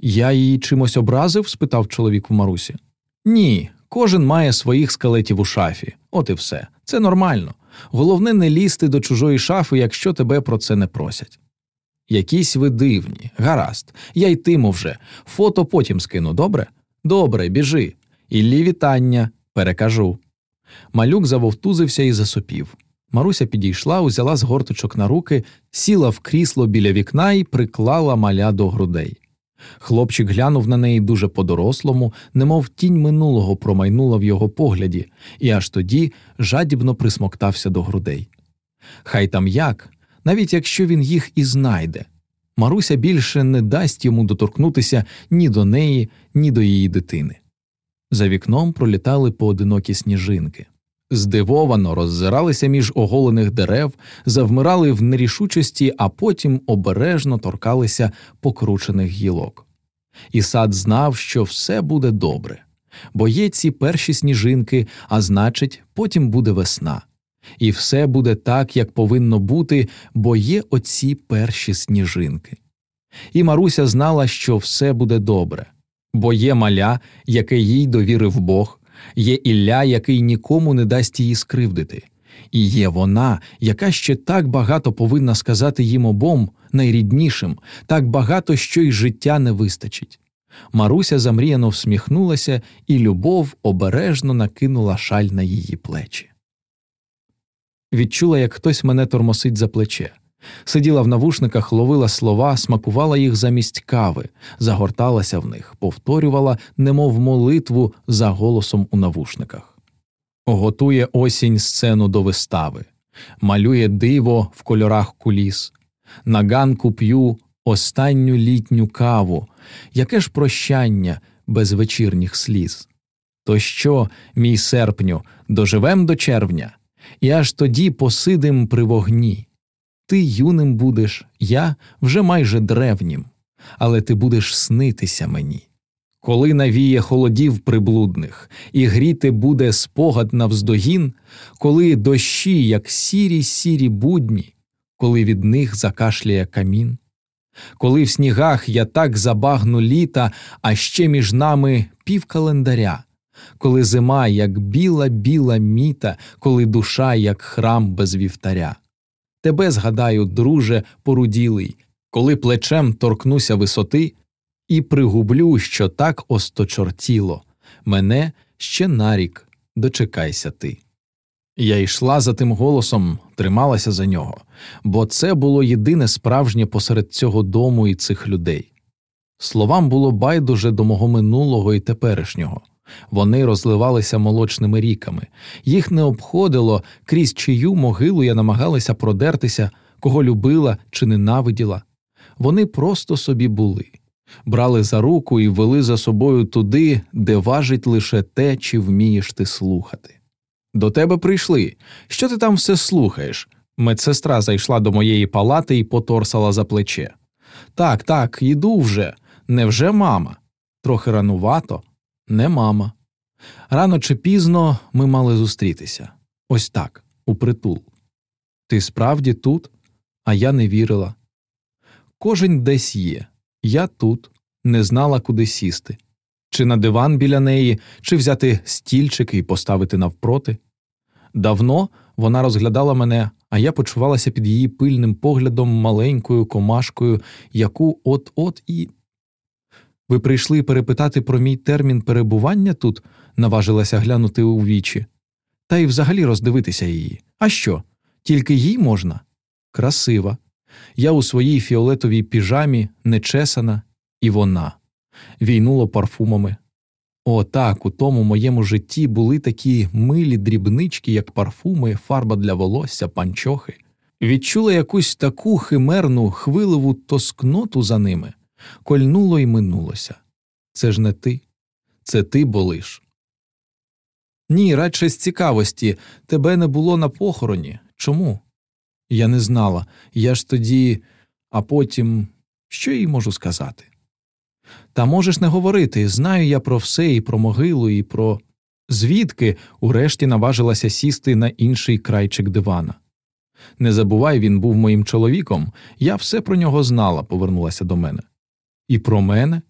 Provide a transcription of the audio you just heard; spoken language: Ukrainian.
Я її чимось образив? спитав чоловік в Марусі. Ні, кожен має своїх скелетів у шафі, от і все. Це нормально. Головне не лізти до чужої шафи, якщо тебе про це не просять. Якісь ви дивні, гаразд, я йтиму вже, фото потім скину, добре? Добре, біжи. Іллі вітання, перекажу. Малюк завовтузився і засопів. Маруся підійшла, узяла з горточок на руки, сіла в крісло біля вікна і приклала маля до грудей. Хлопчик глянув на неї дуже по-дорослому, немов тінь минулого промайнула в його погляді, і аж тоді жадібно присмоктався до грудей. Хай там як, навіть якщо він їх і знайде. Маруся більше не дасть йому доторкнутися ні до неї, ні до її дитини. За вікном пролітали поодинокі сніжинки. Здивовано роззиралися між оголених дерев, завмирали в нерішучості, а потім обережно торкалися покручених гілок. І сад знав, що все буде добре, бо є ці перші сніжинки, а значить, потім буде весна. І все буде так, як повинно бути, бо є оці перші сніжинки. І Маруся знала, що все буде добре, бо є маля, яке їй довірив Бог, є Ілля, який нікому не дасть її скривдити, і є вона, яка ще так багато повинна сказати їм обом, найріднішим, так багато, що й життя не вистачить. Маруся замріяно всміхнулася, і любов обережно накинула шаль на її плечі. Відчула, як хтось мене тормосить за плече. Сиділа в навушниках, ловила слова, смакувала їх замість кави, загорталася в них, повторювала, немов молитву за голосом у навушниках. Готує осінь сцену до вистави, малює диво в кольорах куліс, на ганку п'ю останню літню каву, яке ж прощання без вечірніх сліз. То що, мій серпню, доживем до червня, і аж тоді посидим при вогні. Ти юним будеш, я вже майже древнім, але ти будеш снитися мені. Коли навіє холодів приблудних, і гріти буде спогад навздогін, коли дощі, як сірі сірі будні, коли від них закашляє камін, коли в снігах я так забагну літа, а ще між нами пів календаря, коли зима, як біла біла міта, коли душа, як храм без вівтаря. Тебе згадаю, друже, поруділий, коли плечем торкнуся висоти, і пригублю, що так осточортіло, мене ще нарік дочекайся ти. Я йшла за тим голосом, трималася за нього, бо це було єдине справжнє посеред цього дому і цих людей. Словам було байдуже до мого минулого і теперішнього. Вони розливалися молочними ріками, їх не обходило, крізь чию могилу я намагалася продертися, кого любила чи ненавиділа. Вони просто собі були, брали за руку і вели за собою туди, де важить лише те, чи вмієш ти слухати. До тебе прийшли. Що ти там все слухаєш? Медсестра зайшла до моєї палати і поторсала за плече. Так, так, іду вже. Невже мама? Трохи ранувато. Не мама. Рано чи пізно ми мали зустрітися ось так, у притул. Ти справді тут, а я не вірила. Кожен десь є. Я тут, не знала, куди сісти, чи на диван біля неї, чи взяти стільчик і поставити навпроти. Давно вона розглядала мене, а я почувалася під її пильним поглядом маленькою комашкою, яку от от і ви прийшли перепитати про мій термін перебування тут, наважилася глянути у вічі, та й взагалі роздивитися її. А що? Тільки їй можна? Красива. Я у своїй фіолетовій піжамі нечесана, і вона війнуло парфумами. О, так, у тому моєму житті були такі милі дрібнички, як парфуми, фарба для волосся, панчохи. Відчула якусь таку химерну, хвиливу тоскноту за ними кольнуло й минулося. Це ж не ти, це ти болиш. Ні, радше з цікавості тебе не було на похороні. Чому? Я не знала. Я ж тоді, а потім що їй можу сказати? Та можеш не говорити знаю я про все і про могилу, і про звідки урешті наважилася сісти на інший крайчик дивана. Не забувай, він був моїм чоловіком, я все про нього знала, повернулася до мене. І про мене?